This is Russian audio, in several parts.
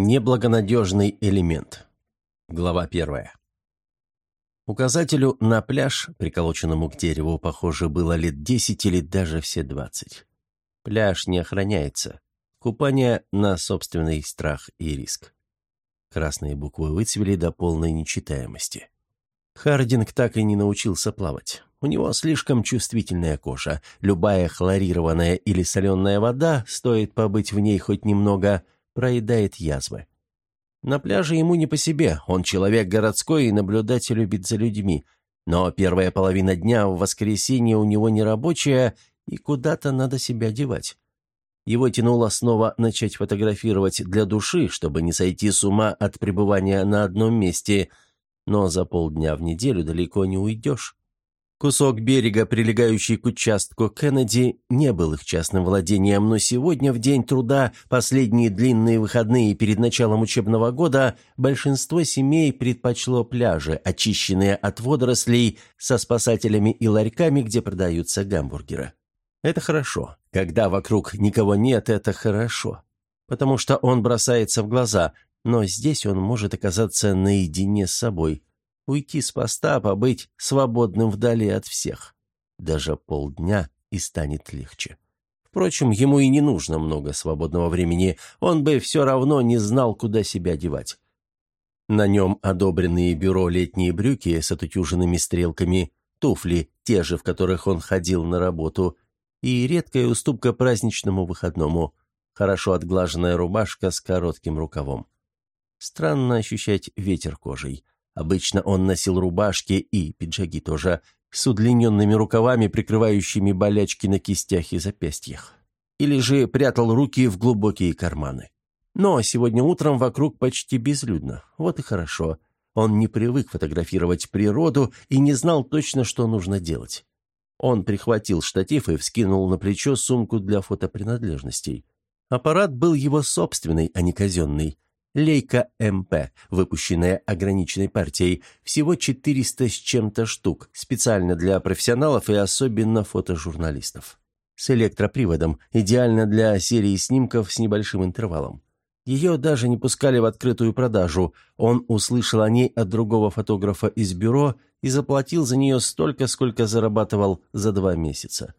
Неблагонадежный элемент. Глава первая. Указателю на пляж, приколоченному к дереву, похоже, было лет десять или даже все двадцать. Пляж не охраняется. Купание на собственный страх и риск. Красные буквы выцвели до полной нечитаемости. Хардинг так и не научился плавать. У него слишком чувствительная кожа. Любая хлорированная или соленая вода, стоит побыть в ней хоть немного, проедает язвы. На пляже ему не по себе, он человек городской и наблюдать любит за людьми. Но первая половина дня в воскресенье у него нерабочая, и куда-то надо себя девать. Его тянуло снова начать фотографировать для души, чтобы не сойти с ума от пребывания на одном месте, но за полдня в неделю далеко не уйдешь. Кусок берега, прилегающий к участку Кеннеди, не был их частным владением, но сегодня, в день труда, последние длинные выходные перед началом учебного года, большинство семей предпочло пляжи, очищенные от водорослей, со спасателями и ларьками, где продаются гамбургеры. Это хорошо. Когда вокруг никого нет, это хорошо. Потому что он бросается в глаза, но здесь он может оказаться наедине с собой – Уйти с поста, побыть свободным вдали от всех. Даже полдня и станет легче. Впрочем, ему и не нужно много свободного времени, он бы все равно не знал, куда себя девать. На нем одобренные бюро летние брюки с отутюженными стрелками, туфли, те же, в которых он ходил на работу, и редкая уступка праздничному выходному, хорошо отглаженная рубашка с коротким рукавом. Странно ощущать ветер кожей. Обычно он носил рубашки и пиджаки тоже, с удлиненными рукавами, прикрывающими болячки на кистях и запястьях. Или же прятал руки в глубокие карманы. Но сегодня утром вокруг почти безлюдно. Вот и хорошо. Он не привык фотографировать природу и не знал точно, что нужно делать. Он прихватил штатив и вскинул на плечо сумку для фотопринадлежностей. Аппарат был его собственный, а не казенный. Лейка МП, выпущенная ограниченной партией, всего 400 с чем-то штук, специально для профессионалов и особенно фотожурналистов. С электроприводом, идеально для серии снимков с небольшим интервалом. Ее даже не пускали в открытую продажу. Он услышал о ней от другого фотографа из бюро и заплатил за нее столько, сколько зарабатывал за два месяца.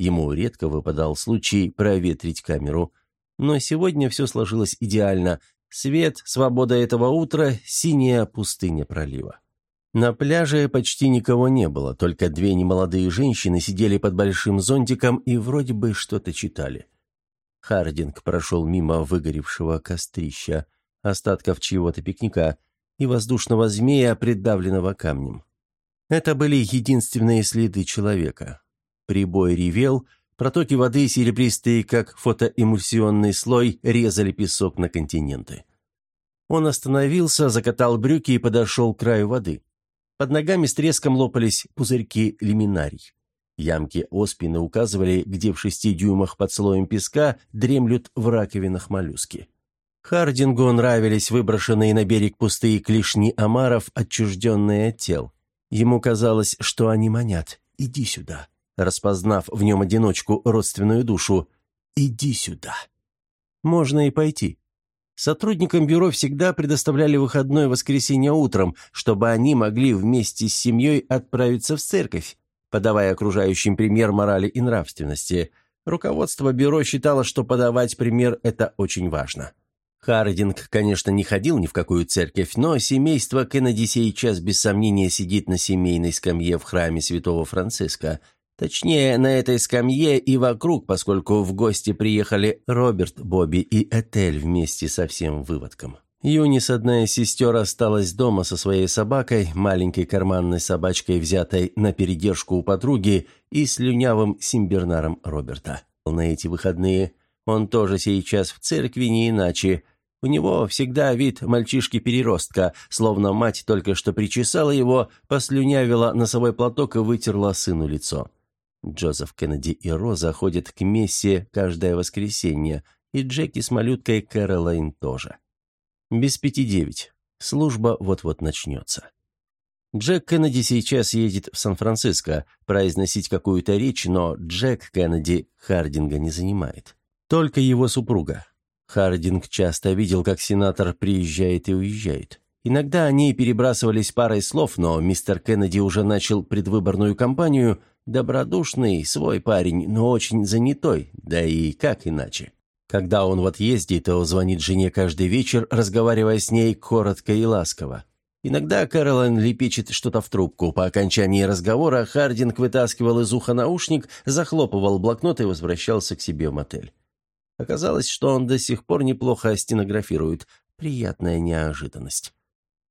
Ему редко выпадал случай проветрить камеру. Но сегодня все сложилось идеально, Свет, свобода этого утра, синяя пустыня пролива. На пляже почти никого не было, только две немолодые женщины сидели под большим зонтиком и вроде бы что-то читали. Хардинг прошел мимо выгоревшего кострища, остатков чьего-то пикника и воздушного змея, придавленного камнем. Это были единственные следы человека. Прибой ревел — Протоки воды, серебристые, как фотоэмульсионный слой, резали песок на континенты. Он остановился, закатал брюки и подошел к краю воды. Под ногами с треском лопались пузырьки лиминарий. Ямки оспины указывали, где в шести дюймах под слоем песка дремлют в раковинах моллюски. Хардингу нравились выброшенные на берег пустые клешни омаров, отчужденные от тел. Ему казалось, что они манят. «Иди сюда, распознав в нем одиночку родственную душу. «Иди сюда». Можно и пойти. Сотрудникам бюро всегда предоставляли выходное воскресенье утром, чтобы они могли вместе с семьей отправиться в церковь, подавая окружающим пример морали и нравственности. Руководство бюро считало, что подавать пример – это очень важно. Хардинг, конечно, не ходил ни в какую церковь, но семейство Кеннеди сейчас без сомнения сидит на семейной скамье в храме святого Франциска – Точнее, на этой скамье и вокруг, поскольку в гости приехали Роберт, Бобби и Этель вместе со всем выводком. Юнис, одна из сестер, осталась дома со своей собакой, маленькой карманной собачкой, взятой на передержку у подруги, и слюнявым симбернаром Роберта. На эти выходные он тоже сейчас в церкви не иначе. У него всегда вид мальчишки-переростка, словно мать только что причесала его, послюнявила носовой платок и вытерла сыну лицо. Джозеф Кеннеди и Роза ходят к мессе каждое воскресенье, и Джеки с малюткой Кэролайн тоже. Без пяти девять. Служба вот-вот начнется. Джек Кеннеди сейчас едет в Сан-Франциско произносить какую-то речь, но Джек Кеннеди Хардинга не занимает. Только его супруга. Хардинг часто видел, как сенатор приезжает и уезжает. Иногда они перебрасывались парой слов, но мистер Кеннеди уже начал предвыборную кампанию, добродушный, свой парень, но очень занятой, да и как иначе. Когда он в отъезде, то звонит жене каждый вечер, разговаривая с ней коротко и ласково. Иногда Кэролайн лепечет что-то в трубку. По окончании разговора Хардинг вытаскивал из уха наушник, захлопывал блокнот и возвращался к себе в мотель. Оказалось, что он до сих пор неплохо стенографирует. Приятная неожиданность.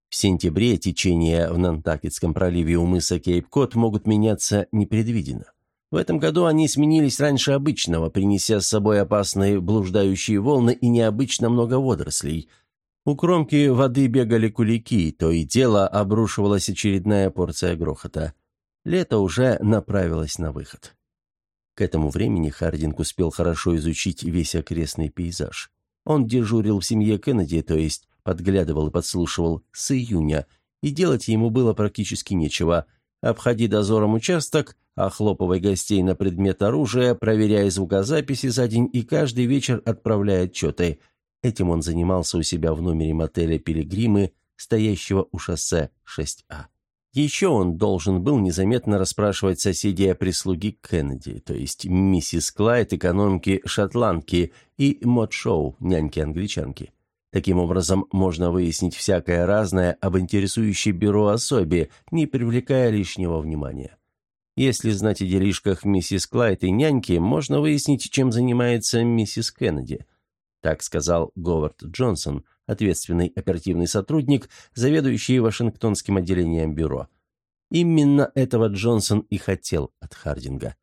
В сентябре течения в Нантакетском проливе у мыса Кейп-Кот могут меняться непредвиденно. В этом году они сменились раньше обычного, принеся с собой опасные блуждающие волны и необычно много водорослей. У кромки воды бегали кулики, то и дело обрушивалась очередная порция грохота. Лето уже направилось на выход. К этому времени Хардинг успел хорошо изучить весь окрестный пейзаж. Он дежурил в семье Кеннеди, то есть подглядывал и подслушивал с июня, и делать ему было практически нечего. Обходи дозором участок, охлопывай гостей на предмет оружия, проверяя звукозаписи за день и каждый вечер отправляя отчеты. Этим он занимался у себя в номере мотеля «Пилигримы», стоящего у шоссе 6А. Еще он должен был незаметно расспрашивать соседей о прислуге Кеннеди, то есть миссис Клайд, экономки-шотландки, и Мод Шоу, няньки-англичанки. Таким образом, можно выяснить всякое разное об интересующей бюро особе, не привлекая лишнего внимания. Если знать о делишках миссис Клайд и няньки, можно выяснить, чем занимается миссис Кеннеди. Так сказал Говард Джонсон – ответственный оперативный сотрудник, заведующий Вашингтонским отделением бюро. Именно этого Джонсон и хотел от Хардинга.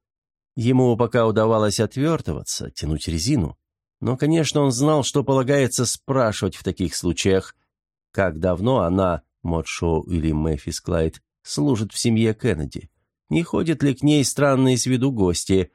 Ему пока удавалось отвертываться, тянуть резину. Но, конечно, он знал, что полагается спрашивать в таких случаях. Как давно она, Модшоу или Мэфис Клайд, служит в семье Кеннеди? Не ходят ли к ней странные с виду гости?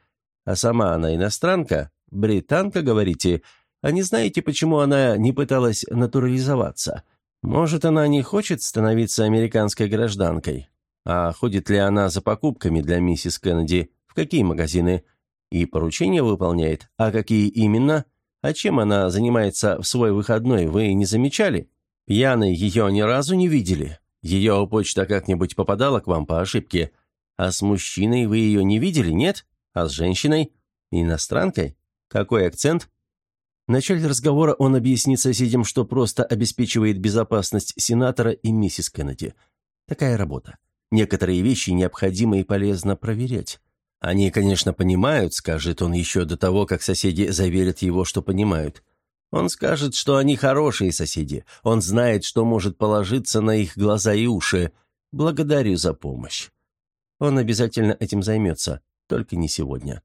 А сама она иностранка? Британка, говорите? А не знаете, почему она не пыталась натурализоваться? Может, она не хочет становиться американской гражданкой? А ходит ли она за покупками для миссис Кеннеди? В какие магазины? И поручения выполняет? А какие именно? А чем она занимается в свой выходной, вы не замечали? Пьяной ее ни разу не видели? Ее почта как-нибудь попадала к вам по ошибке? А с мужчиной вы ее не видели, нет? А с женщиной? Иностранкой? Какой акцент? В начале разговора он объяснит соседям, что просто обеспечивает безопасность сенатора и миссис Кеннеди. Такая работа. Некоторые вещи необходимо и полезно проверять. Они, конечно, понимают, скажет он еще до того, как соседи заверят его, что понимают. Он скажет, что они хорошие соседи. Он знает, что может положиться на их глаза и уши. Благодарю за помощь. Он обязательно этим займется, только не сегодня.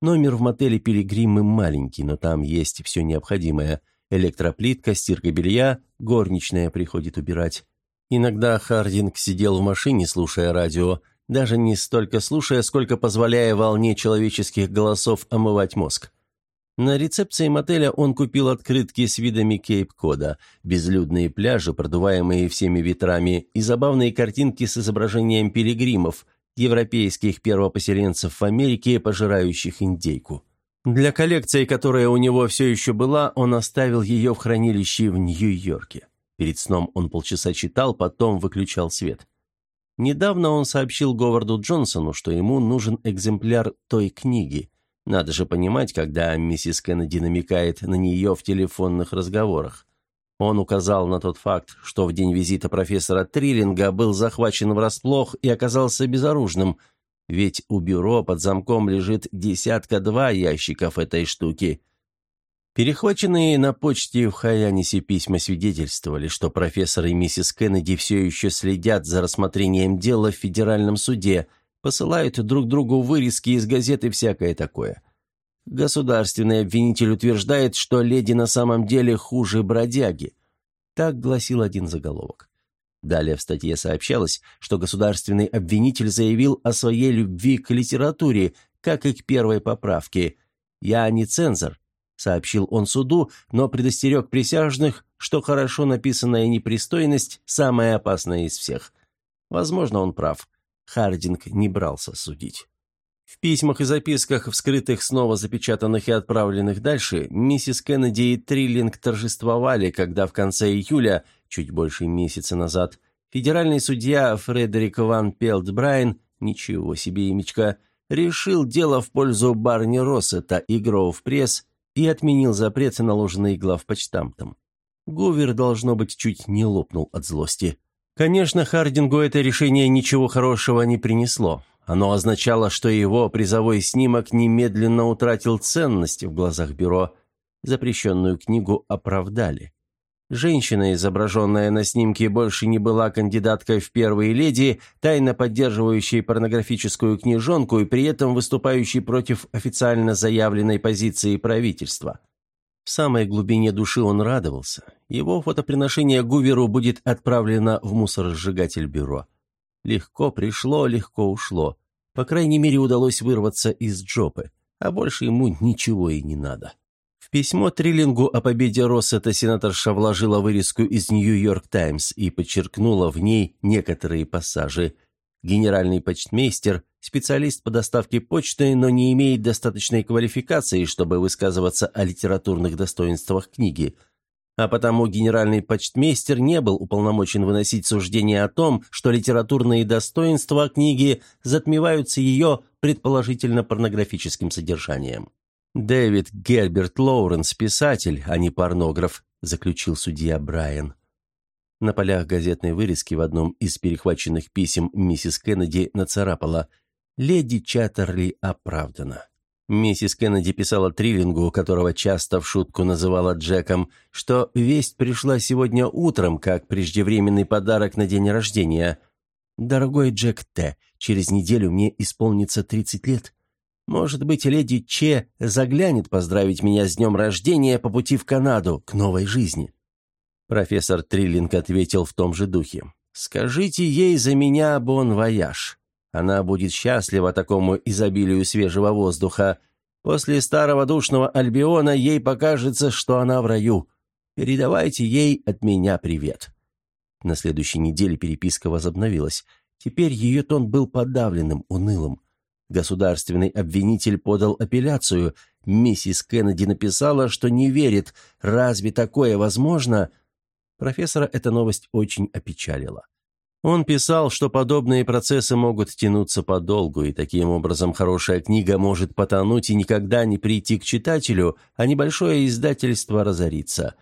Номер в мотеле «Пилигримы» маленький, но там есть все необходимое. Электроплитка, стирка белья, горничная приходит убирать. Иногда Хардинг сидел в машине, слушая радио, даже не столько слушая, сколько позволяя волне человеческих голосов омывать мозг. На рецепции мотеля он купил открытки с видами Кейп-Кода, безлюдные пляжи, продуваемые всеми ветрами, и забавные картинки с изображением пилигримов – европейских первопоселенцев в Америке, пожирающих индейку. Для коллекции, которая у него все еще была, он оставил ее в хранилище в Нью-Йорке. Перед сном он полчаса читал, потом выключал свет. Недавно он сообщил Говарду Джонсону, что ему нужен экземпляр той книги. Надо же понимать, когда миссис Кеннеди намекает на нее в телефонных разговорах. Он указал на тот факт, что в день визита профессора Триллинга был захвачен врасплох и оказался безоружным, ведь у бюро под замком лежит десятка-два ящиков этой штуки. Перехваченные на почте в Хаянисе письма свидетельствовали, что профессор и миссис Кеннеди все еще следят за рассмотрением дела в федеральном суде, посылают друг другу вырезки из газеты и всякое такое. Государственный обвинитель утверждает, что леди на самом деле хуже бродяги. Так гласил один заголовок. Далее в статье сообщалось, что государственный обвинитель заявил о своей любви к литературе, как и к первой поправке. «Я не цензор», — сообщил он суду, но предостерег присяжных, что хорошо написанная непристойность – самая опасная из всех. Возможно, он прав. Хардинг не брался судить. В письмах и записках, вскрытых, снова запечатанных и отправленных дальше, миссис Кеннеди и Триллинг торжествовали, когда в конце июля, чуть больше месяца назад, федеральный судья Фредерик Ван Пелт Брайан, ничего себе имечко, решил дело в пользу Барни Россета и Гроув Пресс и отменил запрет, наложенный главпочтамтом. Гувер, должно быть, чуть не лопнул от злости. Конечно, Хардингу это решение ничего хорошего не принесло. Оно означало, что его призовой снимок немедленно утратил ценность в глазах бюро. Запрещенную книгу оправдали. Женщина, изображенная на снимке, больше не была кандидаткой в первые леди, тайно поддерживающей порнографическую книжонку и при этом выступающей против официально заявленной позиции правительства. В самой глубине души он радовался. Его фотоприношение Гуверу будет отправлено в мусоросжигатель бюро. Легко пришло, легко ушло. По крайней мере, удалось вырваться из джопы, а больше ему ничего и не надо. Письмо Триллингу о победе Россета сенаторша вложила вырезку из «Нью-Йорк Таймс» и подчеркнула в ней некоторые пассажи. Генеральный почтмейстер – специалист по доставке почты, но не имеет достаточной квалификации, чтобы высказываться о литературных достоинствах книги – а потому генеральный почтмейстер не был уполномочен выносить суждение о том, что литературные достоинства книги затмеваются ее предположительно порнографическим содержанием. «Дэвид Герберт Лоуренс – писатель, а не порнограф», – заключил судья Брайан. На полях газетной вырезки в одном из перехваченных писем миссис Кеннеди нацарапала «Леди Чаттерли оправдана». Миссис Кеннеди писала Триллингу, которого часто в шутку называла Джеком, что весть пришла сегодня утром, как преждевременный подарок на день рождения. «Дорогой Джек Т., через неделю мне исполнится 30 лет. Может быть, леди Че заглянет поздравить меня с днем рождения по пути в Канаду, к новой жизни». Профессор Триллинг ответил в том же духе. «Скажите ей за меня бон вояж. Она будет счастлива такому изобилию свежего воздуха. После старого душного Альбиона ей покажется, что она в раю. Передавайте ей от меня привет». На следующей неделе переписка возобновилась. Теперь ее тон был подавленным, унылым. Государственный обвинитель подал апелляцию. Миссис Кеннеди написала, что не верит. Разве такое возможно? Профессора эта новость очень опечалила. Он писал, что подобные процессы могут тянуться подолгу, и таким образом хорошая книга может потонуть и никогда не прийти к читателю, а небольшое издательство разориться.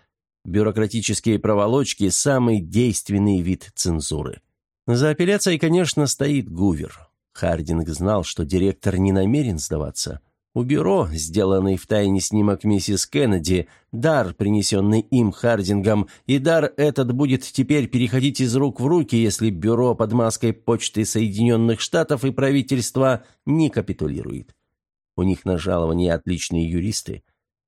Бюрократические проволочки – самый действенный вид цензуры. За апелляцией, конечно, стоит Гувер. Хардинг знал, что директор не намерен сдаваться. У бюро, сделанный в тайне снимок миссис Кеннеди, дар, принесенный им Хардингом, и дар этот будет теперь переходить из рук в руки, если бюро под маской почты Соединенных Штатов и правительства не капитулирует. У них на жалование отличные юристы.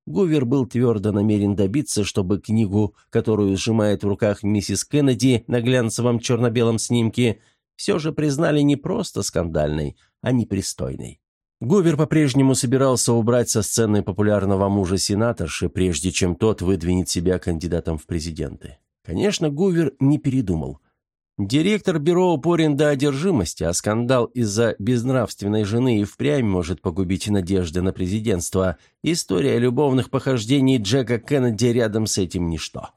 Гувер был твердо намерен добиться, чтобы книгу, которую сжимает в руках миссис Кеннеди на глянцевом черно-белом снимке, все же признали не просто скандальной, а непристойной. Гувер по-прежнему собирался убрать со сцены популярного мужа сенаторши, прежде чем тот выдвинет себя кандидатом в президенты. Конечно, Гувер не передумал. Директор бюро упорен до одержимости, а скандал из-за безнравственной жены и впрямь может погубить надежды на президентство. История любовных похождений Джека Кеннеди рядом с этим ничто.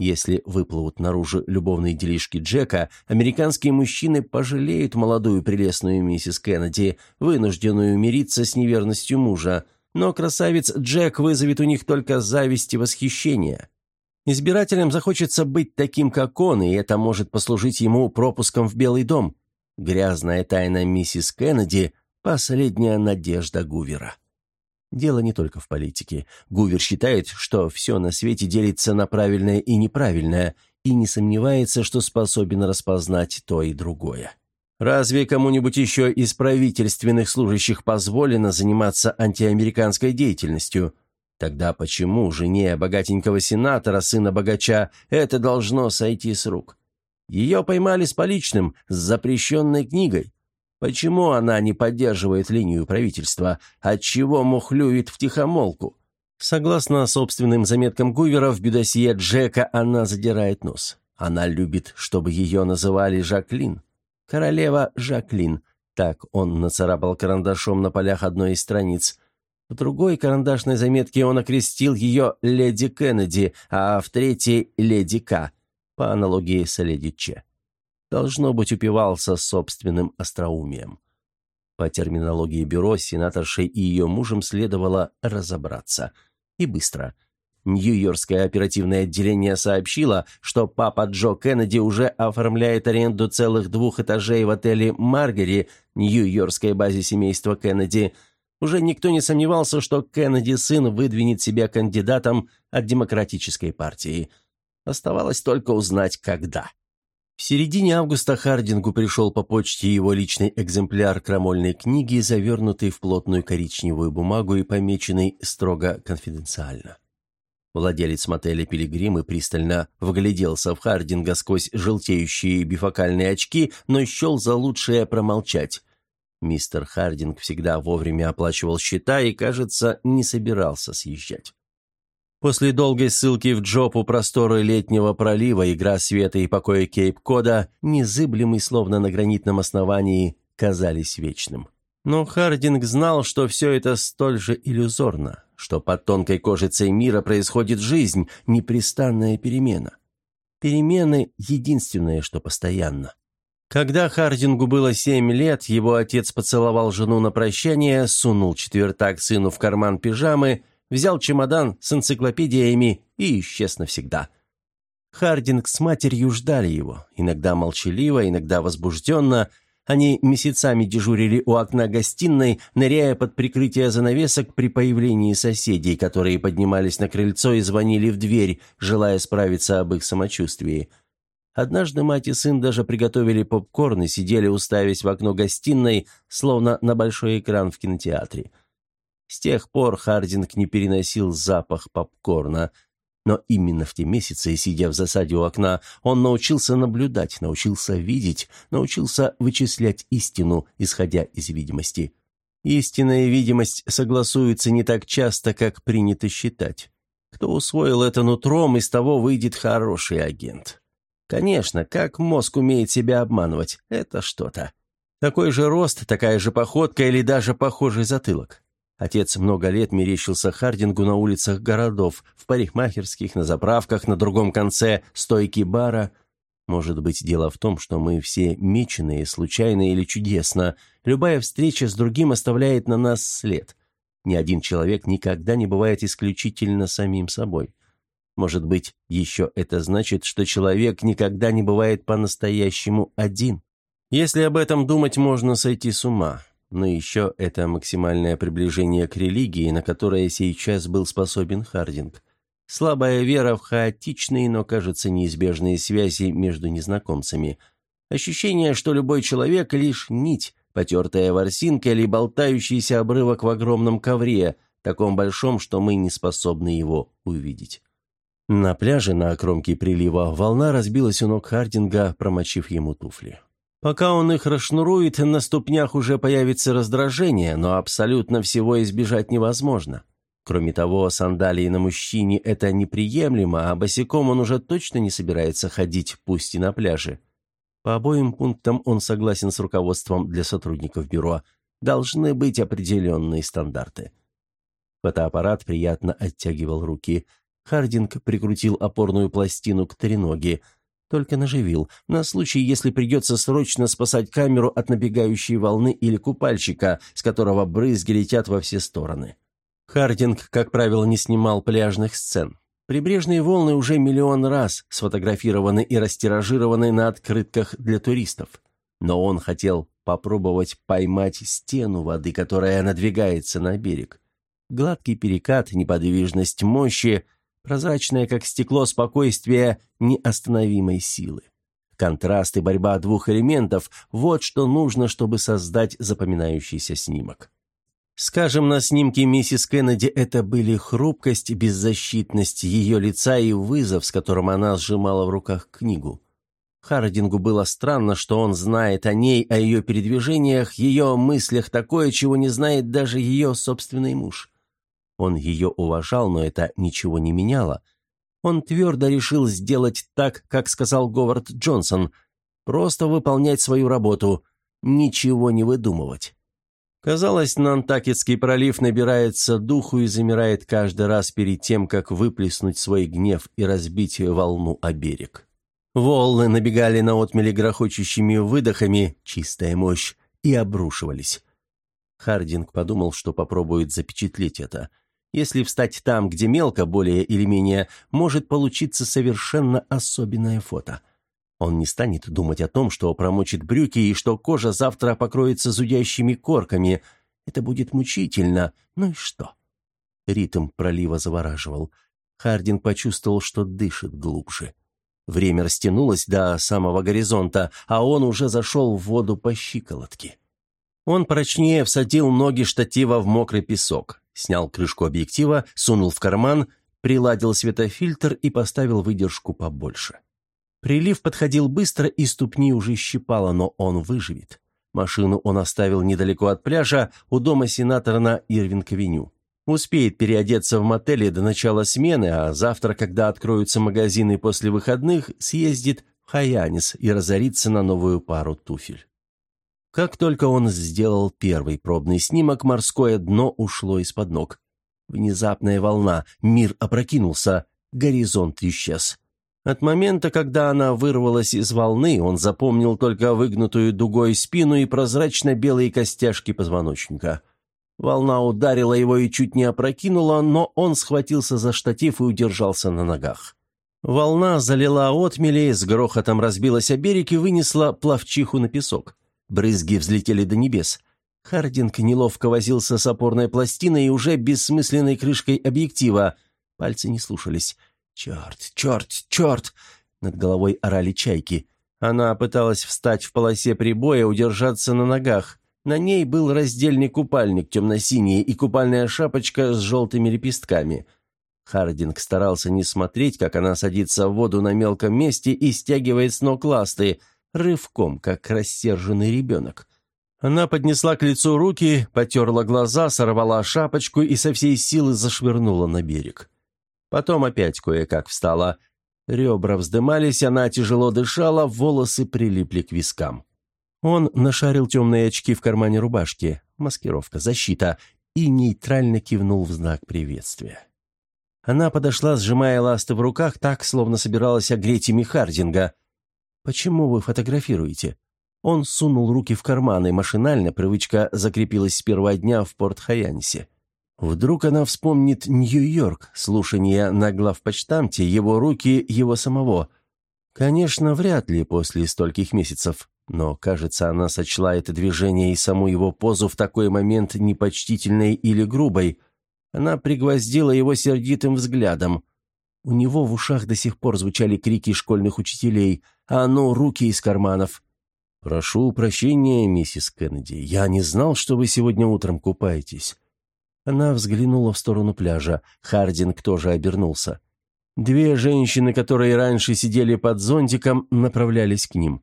Если выплывут наружу любовные делишки Джека, американские мужчины пожалеют молодую прелестную миссис Кеннеди, вынужденную мириться с неверностью мужа, но красавец Джек вызовет у них только зависть и восхищение. Избирателям захочется быть таким, как он, и это может послужить ему пропуском в Белый дом. Грязная тайна миссис Кеннеди – последняя надежда Гувера. Дело не только в политике. Гувер считает, что все на свете делится на правильное и неправильное, и не сомневается, что способен распознать то и другое. Разве кому-нибудь еще из правительственных служащих позволено заниматься антиамериканской деятельностью? Тогда почему жене богатенького сенатора, сына богача, это должно сойти с рук? Ее поймали с поличным, с запрещенной книгой. Почему она не поддерживает линию правительства? Отчего мухлюет втихомолку? Согласно собственным заметкам Гувера, в бедосье Джека она задирает нос. Она любит, чтобы ее называли Жаклин. Королева Жаклин. Так он нацарапал карандашом на полях одной из страниц. В другой карандашной заметке он окрестил ее «Леди Кеннеди», а в третьей «Леди К», по аналогии с «Леди Че». Должно быть, упивался собственным остроумием. По терминологии бюро, сенаторшей и ее мужем следовало разобраться. И быстро. Нью-Йоркское оперативное отделение сообщило, что папа Джо Кеннеди уже оформляет аренду целых двух этажей в отеле «Маргери», Нью-Йоркской базе семейства Кеннеди. Уже никто не сомневался, что Кеннеди сын выдвинет себя кандидатом от Демократической партии. Оставалось только узнать, когда. В середине августа Хардингу пришел по почте его личный экземпляр крамольной книги, завернутый в плотную коричневую бумагу и помеченный строго конфиденциально. Владелец мотеля «Пилигрим» и пристально вгляделся в Хардинга сквозь желтеющие бифокальные очки, но счел за лучшее промолчать. Мистер Хардинг всегда вовремя оплачивал счета и, кажется, не собирался съезжать. После долгой ссылки в Джопу просторы летнего пролива, игра света и покоя Кейп-Кода, незыблемый словно на гранитном основании, казались вечным. Но Хардинг знал, что все это столь же иллюзорно, что под тонкой кожицей мира происходит жизнь, непрестанная перемена. Перемены — единственное, что постоянно. Когда Хардингу было семь лет, его отец поцеловал жену на прощание, сунул четвертак сыну в карман пижамы взял чемодан с энциклопедиями и исчез навсегда. Хардинг с матерью ждали его, иногда молчаливо, иногда возбужденно. Они месяцами дежурили у окна гостиной, ныряя под прикрытие занавесок при появлении соседей, которые поднимались на крыльцо и звонили в дверь, желая справиться об их самочувствии. Однажды мать и сын даже приготовили попкорн и сидели, уставясь в окно гостиной, словно на большой экран в кинотеатре. С тех пор Хардинг не переносил запах попкорна. Но именно в те месяцы, сидя в засаде у окна, он научился наблюдать, научился видеть, научился вычислять истину, исходя из видимости. Истинная видимость согласуется не так часто, как принято считать. Кто усвоил это нутром, из того выйдет хороший агент. Конечно, как мозг умеет себя обманывать, это что-то. Такой же рост, такая же походка или даже похожий затылок. Отец много лет мерещился Хардингу на улицах городов, в парикмахерских, на заправках, на другом конце стойки бара. Может быть, дело в том, что мы все меченые, случайно или чудесно. Любая встреча с другим оставляет на нас след. Ни один человек никогда не бывает исключительно самим собой. Может быть, еще это значит, что человек никогда не бывает по-настоящему один. Если об этом думать, можно сойти с ума но еще это максимальное приближение к религии, на которое сейчас был способен Хардинг. Слабая вера в хаотичные, но, кажется, неизбежные связи между незнакомцами. Ощущение, что любой человек — лишь нить, потертая ворсинка или болтающийся обрывок в огромном ковре, таком большом, что мы не способны его увидеть. На пляже на кромке прилива волна разбилась у ног Хардинга, промочив ему туфли. Пока он их расшнурует, на ступнях уже появится раздражение, но абсолютно всего избежать невозможно. Кроме того, сандалии на мужчине – это неприемлемо, а босиком он уже точно не собирается ходить, пусть и на пляже. По обоим пунктам он согласен с руководством для сотрудников бюро. Должны быть определенные стандарты. Фотоаппарат приятно оттягивал руки. Хардинг прикрутил опорную пластину к треноге – только наживил, на случай, если придется срочно спасать камеру от набегающей волны или купальщика, с которого брызги летят во все стороны. Хардинг, как правило, не снимал пляжных сцен. Прибрежные волны уже миллион раз сфотографированы и растиражированы на открытках для туристов. Но он хотел попробовать поймать стену воды, которая надвигается на берег. Гладкий перекат, неподвижность мощи — Прозрачное, как стекло, спокойствие неостановимой силы. Контраст и борьба двух элементов – вот что нужно, чтобы создать запоминающийся снимок. Скажем, на снимке миссис Кеннеди это были хрупкость, беззащитность ее лица и вызов, с которым она сжимала в руках книгу. Хардингу было странно, что он знает о ней, о ее передвижениях, ее мыслях такое, чего не знает даже ее собственный муж. Он ее уважал, но это ничего не меняло. Он твердо решил сделать так, как сказал Говард Джонсон, просто выполнять свою работу. ничего не выдумывать. Казалось, Нантакетский пролив набирается духу и замирает каждый раз перед тем, как выплеснуть свой гнев и разбить волну о берег. Волны набегали на отмели грохочущими выдохами, чистая мощь, и обрушивались. Хардинг подумал, что попробует запечатлеть это. Если встать там, где мелко, более или менее, может получиться совершенно особенное фото. Он не станет думать о том, что промочит брюки и что кожа завтра покроется зудящими корками. Это будет мучительно. Ну и что? Ритм пролива завораживал. Хардин почувствовал, что дышит глубже. Время растянулось до самого горизонта, а он уже зашел в воду по щиколотке. Он прочнее всадил ноги штатива в мокрый песок, снял крышку объектива, сунул в карман, приладил светофильтр и поставил выдержку побольше. Прилив подходил быстро, и ступни уже щипало, но он выживет. Машину он оставил недалеко от пляжа, у дома сенатора на Ирвинг-авеню. Успеет переодеться в мотеле до начала смены, а завтра, когда откроются магазины после выходных, съездит в Хаянис и разорится на новую пару туфель. Как только он сделал первый пробный снимок, морское дно ушло из-под ног. Внезапная волна, мир опрокинулся, горизонт исчез. От момента, когда она вырвалась из волны, он запомнил только выгнутую дугой спину и прозрачно-белые костяшки позвоночника. Волна ударила его и чуть не опрокинула, но он схватился за штатив и удержался на ногах. Волна залила отмели, с грохотом разбилась о берег и вынесла плавчиху на песок. Брызги взлетели до небес. Хардинг неловко возился с опорной пластиной и уже бессмысленной крышкой объектива. Пальцы не слушались. «Черт, черт, черт!» Над головой орали чайки. Она пыталась встать в полосе прибоя, удержаться на ногах. На ней был раздельный купальник темно-синий и купальная шапочка с желтыми лепестками. Хардинг старался не смотреть, как она садится в воду на мелком месте и стягивает с ног ласты, рывком, как рассерженный ребенок. Она поднесла к лицу руки, потерла глаза, сорвала шапочку и со всей силы зашвырнула на берег. Потом опять кое-как встала. Ребра вздымались, она тяжело дышала, волосы прилипли к вискам. Он нашарил темные очки в кармане рубашки, маскировка, защита, и нейтрально кивнул в знак приветствия. Она подошла, сжимая ласты в руках, так, словно собиралась огреть ими Хардинга. «Почему вы фотографируете?» Он сунул руки в карманы, машинально привычка закрепилась с первого дня в Порт-Хаянсе. Вдруг она вспомнит Нью-Йорк, слушание на главпочтамте, его руки, его самого. Конечно, вряд ли после стольких месяцев, но, кажется, она сочла это движение и саму его позу в такой момент непочтительной или грубой. Она пригвоздила его сердитым взглядом. У него в ушах до сих пор звучали крики школьных учителей «А ну, руки из карманов!» «Прошу прощения, миссис Кеннеди, я не знал, что вы сегодня утром купаетесь. Она взглянула в сторону пляжа. Хардинг тоже обернулся. Две женщины, которые раньше сидели под зонтиком, направлялись к ним.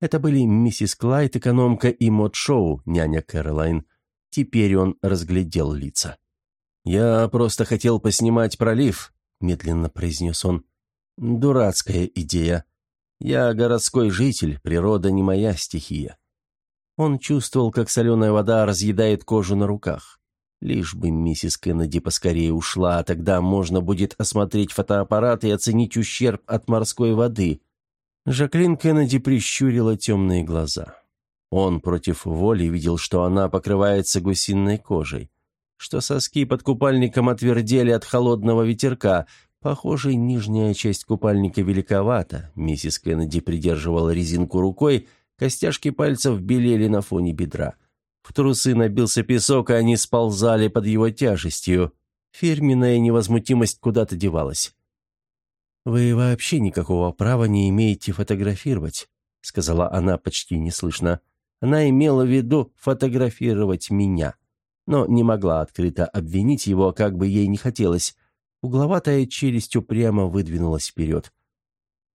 Это были миссис Клайд, экономка, и Мод Шоу, няня Кэролайн. Теперь он разглядел лица. «Я просто хотел поснимать пролив», — медленно произнес он. «Дурацкая идея. Я городской житель, природа не моя стихия». Он чувствовал, как соленая вода разъедает кожу на руках. Лишь бы миссис Кеннеди поскорее ушла, а тогда можно будет осмотреть фотоаппарат и оценить ущерб от морской воды. Жаклин Кеннеди прищурила темные глаза. Он против воли видел, что она покрывается гусиной кожей, что соски под купальником отвердели от холодного ветерка. Похоже, нижняя часть купальника великовата. Миссис Кеннеди придерживала резинку рукой, костяшки пальцев белели на фоне бедра. В трусы набился песок, и они сползали под его тяжестью. Фирменная невозмутимость куда-то девалась. «Вы вообще никакого права не имеете фотографировать», — сказала она почти неслышно. Она имела в виду фотографировать меня, но не могла открыто обвинить его, как бы ей не хотелось. Угловатая челюсть упрямо выдвинулась вперед.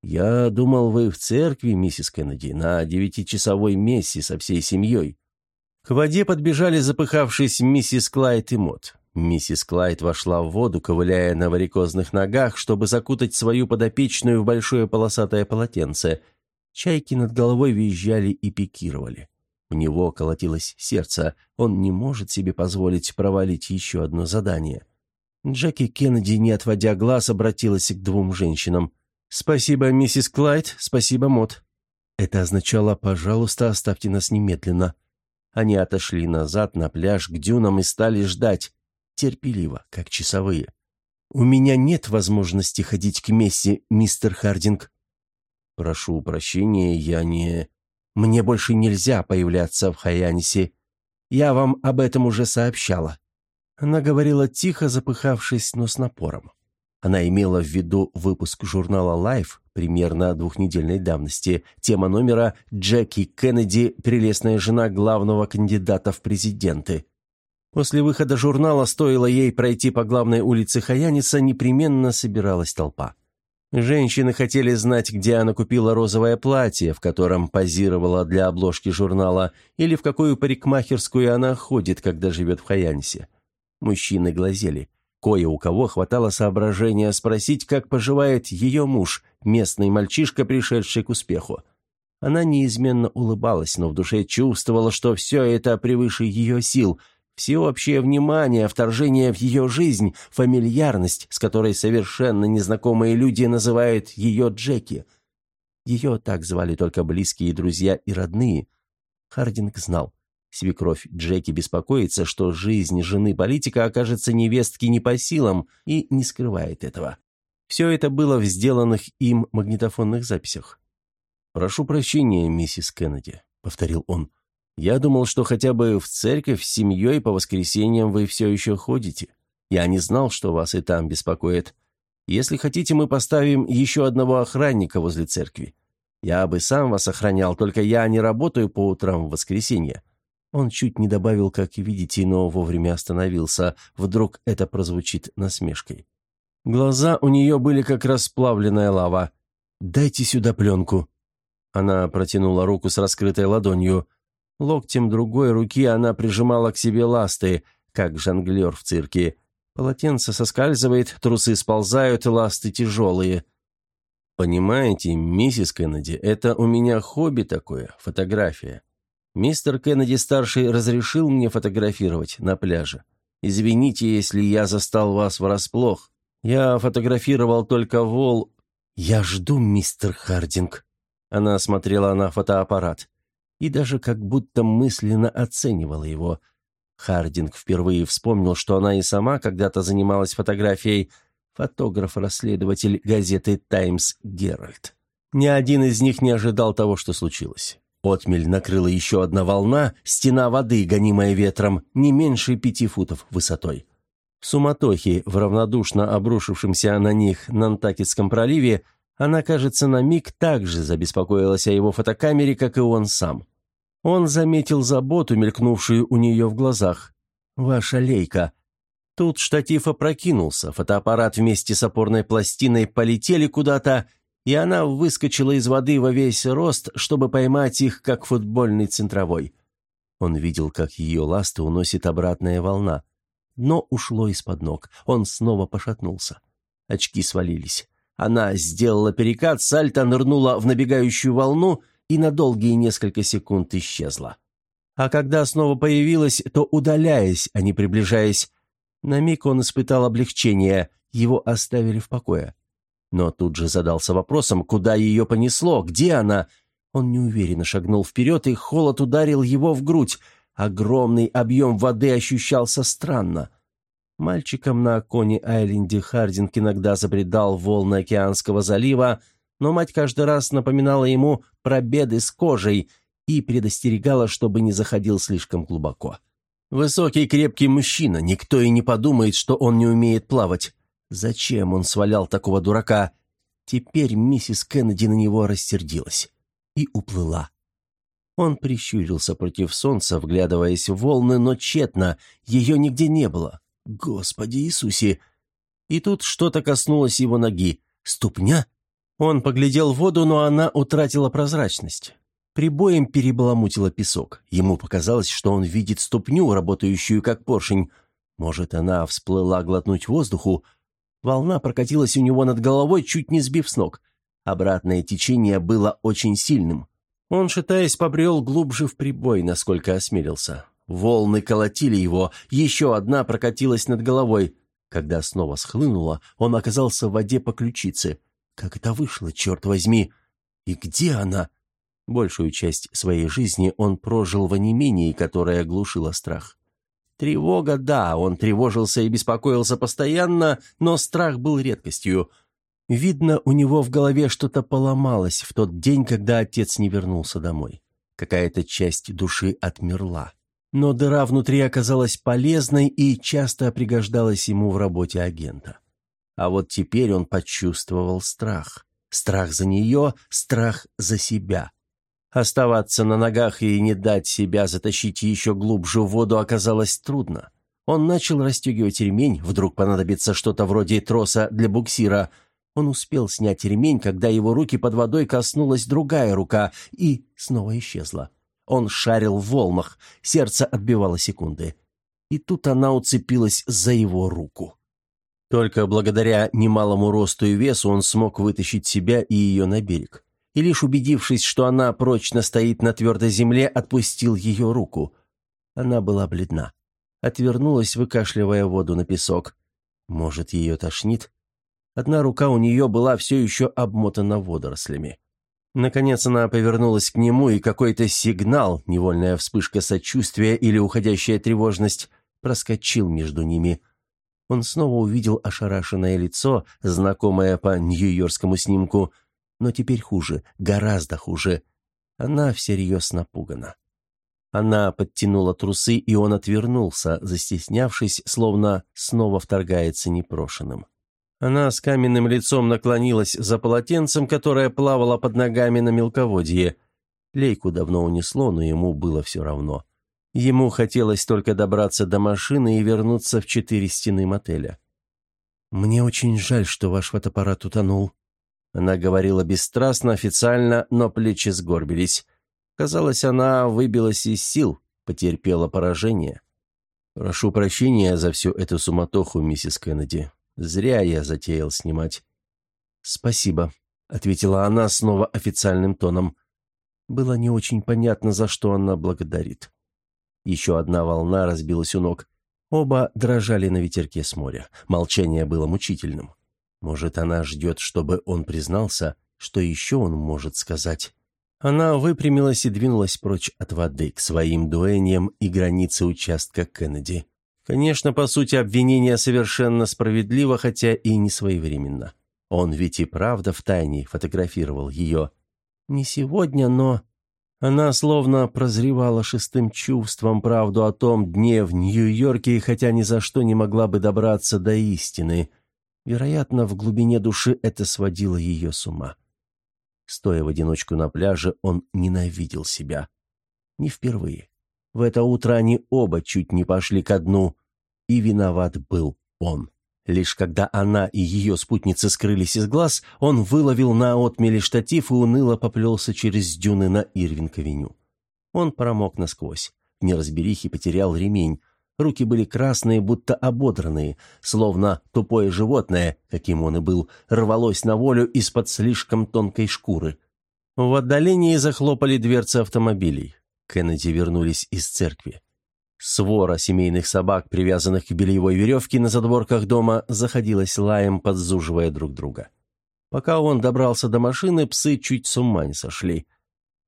«Я думал, вы в церкви, миссис Кеннеди, на девятичасовой мессе со всей семьей». К воде подбежали запыхавшись миссис Клайд и Мот. Миссис Клайд вошла в воду, ковыляя на варикозных ногах, чтобы закутать свою подопечную в большое полосатое полотенце. Чайки над головой визжали и пикировали. У него колотилось сердце, он не может себе позволить провалить еще одно задание. Джеки Кеннеди, не отводя глаз, обратилась к двум женщинам. «Спасибо, миссис Клайд, спасибо, Мот». Это означало «пожалуйста, оставьте нас немедленно». Они отошли назад на пляж к дюнам и стали ждать, терпеливо, как часовые. «У меня нет возможности ходить к Месси, мистер Хардинг». «Прошу прощения, я не...» «Мне больше нельзя появляться в Хаянисе. Я вам об этом уже сообщала». Она говорила тихо, запыхавшись, но с напором. Она имела в виду выпуск журнала Life примерно двухнедельной давности. Тема номера «Джеки Кеннеди. Прелестная жена главного кандидата в президенты». После выхода журнала стоило ей пройти по главной улице Хаяниса, непременно собиралась толпа. Женщины хотели знать, где она купила розовое платье, в котором позировала для обложки журнала, или в какую парикмахерскую она ходит, когда живет в Хаянисе. Мужчины глазели. Кое у кого хватало соображения спросить, как поживает ее муж, местный мальчишка, пришедший к успеху. Она неизменно улыбалась, но в душе чувствовала, что все это превыше ее сил – Всеобщее внимание, вторжение в ее жизнь, фамильярность, с которой совершенно незнакомые люди называют ее Джеки. Ее так звали только близкие друзья и родные. Хардинг знал. Свекровь Джеки беспокоится, что жизнь жены политика окажется невестке не по силам и не скрывает этого. Все это было в сделанных им магнитофонных записях. «Прошу прощения, миссис Кеннеди», — повторил он. Я думал, что хотя бы в церковь с семьей по воскресеньям вы все еще ходите. Я не знал, что вас и там беспокоит. Если хотите, мы поставим еще одного охранника возле церкви. Я бы сам вас охранял, только я не работаю по утрам в воскресенье». Он чуть не добавил, как видите, но вовремя остановился. Вдруг это прозвучит насмешкой. Глаза у нее были как расплавленная лава. «Дайте сюда пленку». Она протянула руку с раскрытой ладонью. Локтем другой руки она прижимала к себе ласты, как жонглер в цирке. Полотенце соскальзывает, трусы сползают, ласты тяжелые. «Понимаете, миссис Кеннеди, это у меня хобби такое, фотография. Мистер Кеннеди-старший разрешил мне фотографировать на пляже. Извините, если я застал вас врасплох. Я фотографировал только вол...» «Я жду, мистер Хардинг». Она смотрела на фотоаппарат и даже как будто мысленно оценивала его. Хардинг впервые вспомнил, что она и сама когда-то занималась фотографией, фотограф-расследователь газеты «Таймс Геральт». Ни один из них не ожидал того, что случилось. Отмель накрыла еще одна волна, стена воды, гонимая ветром, не меньше пяти футов высотой. В суматохе, в равнодушно обрушившемся на них Нантакетском проливе, она, кажется, на миг так же забеспокоилась о его фотокамере, как и он сам. Он заметил заботу, мелькнувшую у нее в глазах. «Ваша лейка». Тут штатив опрокинулся, фотоаппарат вместе с опорной пластиной полетели куда-то, и она выскочила из воды во весь рост, чтобы поймать их, как футбольный центровой. Он видел, как ее ласты уносит обратная волна. Дно ушло из-под ног, он снова пошатнулся. Очки свалились. Она сделала перекат, сальто нырнула в набегающую волну и на долгие несколько секунд исчезла. А когда снова появилась, то удаляясь, а не приближаясь, на миг он испытал облегчение, его оставили в покое. Но тут же задался вопросом, куда ее понесло, где она. Он неуверенно шагнул вперед, и холод ударил его в грудь. Огромный объем воды ощущался странно. Мальчиком на Кони-Айленде Хардинг иногда забредал волны Океанского залива, но мать каждый раз напоминала ему про беды с кожей и предостерегала, чтобы не заходил слишком глубоко. Высокий крепкий мужчина, никто и не подумает, что он не умеет плавать. Зачем он свалял такого дурака? Теперь миссис Кеннеди на него рассердилась и уплыла. Он прищурился против солнца, вглядываясь в волны, но тщетно, ее нигде не было. Господи Иисусе! И тут что-то коснулось его ноги. Ступня? Он поглядел в воду, но она утратила прозрачность. Прибоем перебаламутила песок. Ему показалось, что он видит ступню, работающую как поршень. Может, она всплыла глотнуть воздуху? Волна прокатилась у него над головой, чуть не сбив с ног. Обратное течение было очень сильным. Он, шатаясь, побрел глубже в прибой, насколько осмелился. Волны колотили его, еще одна прокатилась над головой. Когда снова схлынула, он оказался в воде по ключице. Как это вышло, черт возьми? И где она? Большую часть своей жизни он прожил в онемении, которое глушило страх. Тревога, да, он тревожился и беспокоился постоянно, но страх был редкостью. Видно, у него в голове что-то поломалось в тот день, когда отец не вернулся домой. Какая-то часть души отмерла. Но дыра внутри оказалась полезной и часто пригождалась ему в работе агента. А вот теперь он почувствовал страх. Страх за нее, страх за себя. Оставаться на ногах и не дать себя затащить еще глубже в воду оказалось трудно. Он начал расстегивать ремень, вдруг понадобится что-то вроде троса для буксира. Он успел снять ремень, когда его руки под водой коснулась другая рука и снова исчезла. Он шарил в волнах, сердце отбивало секунды. И тут она уцепилась за его руку. Только благодаря немалому росту и весу он смог вытащить себя и ее на берег и лишь убедившись, что она прочно стоит на твердой земле, отпустил ее руку. Она была бледна. Отвернулась, выкашливая воду на песок. Может, ее тошнит? Одна рука у нее была все еще обмотана водорослями. Наконец она повернулась к нему, и какой-то сигнал, невольная вспышка сочувствия или уходящая тревожность, проскочил между ними. Он снова увидел ошарашенное лицо, знакомое по нью-йоркскому снимку – но теперь хуже, гораздо хуже. Она всерьез напугана. Она подтянула трусы, и он отвернулся, застеснявшись, словно снова вторгается непрошенным. Она с каменным лицом наклонилась за полотенцем, которое плавало под ногами на мелководье. Лейку давно унесло, но ему было все равно. Ему хотелось только добраться до машины и вернуться в четыре стены мотеля. «Мне очень жаль, что ваш фотоаппарат утонул», она говорила бесстрастно, официально, но плечи сгорбились. Казалось, она выбилась из сил, потерпела поражение. «Прошу прощения за всю эту суматоху, миссис Кеннеди. Зря я затеял снимать». «Спасибо», — ответила она снова официальным тоном. Было не очень понятно, за что она благодарит. Еще одна волна разбилась у ног. Оба дрожали на ветерке с моря. Молчание было мучительным. Может, она ждет, чтобы он признался, что еще он может сказать. Она выпрямилась и двинулась прочь от воды, к своим дуэниям и границе участка Кеннеди. Конечно, по сути, обвинение совершенно справедливо, хотя и не своевременно. Он ведь и правда втайне фотографировал ее. Не сегодня, но... Она словно прозревала шестым чувством правду о том дне в Нью-Йорке, хотя ни за что не могла бы добраться до истины. Вероятно, в глубине души это сводило ее с ума. Стоя в одиночку на пляже, он ненавидел себя. Не впервые. В это утро они оба чуть не пошли ко дну, и виноват был он. Лишь когда она и ее спутницы скрылись из глаз, он выловил на отмеле штатив и уныло поплелся через дюны на Ирвинг-авеню. Он промок насквозь. В неразберихе потерял ремень, Руки были красные, будто ободранные, словно тупое животное, каким он и был, рвалось на волю из-под слишком тонкой шкуры. В отдалении захлопали дверцы автомобилей. Кеннеди вернулись из церкви. Свора семейных собак, привязанных к бельевой веревке на задворках дома, заходилась лаем, подзуживая друг друга. Пока он добрался до машины, псы чуть с ума не сошли.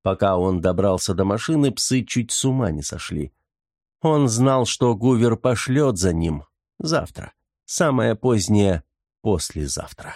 Пока он добрался до машины, псы чуть с ума не сошли. Он знал, что Гувер пошлет за ним завтра, самое позднее послезавтра.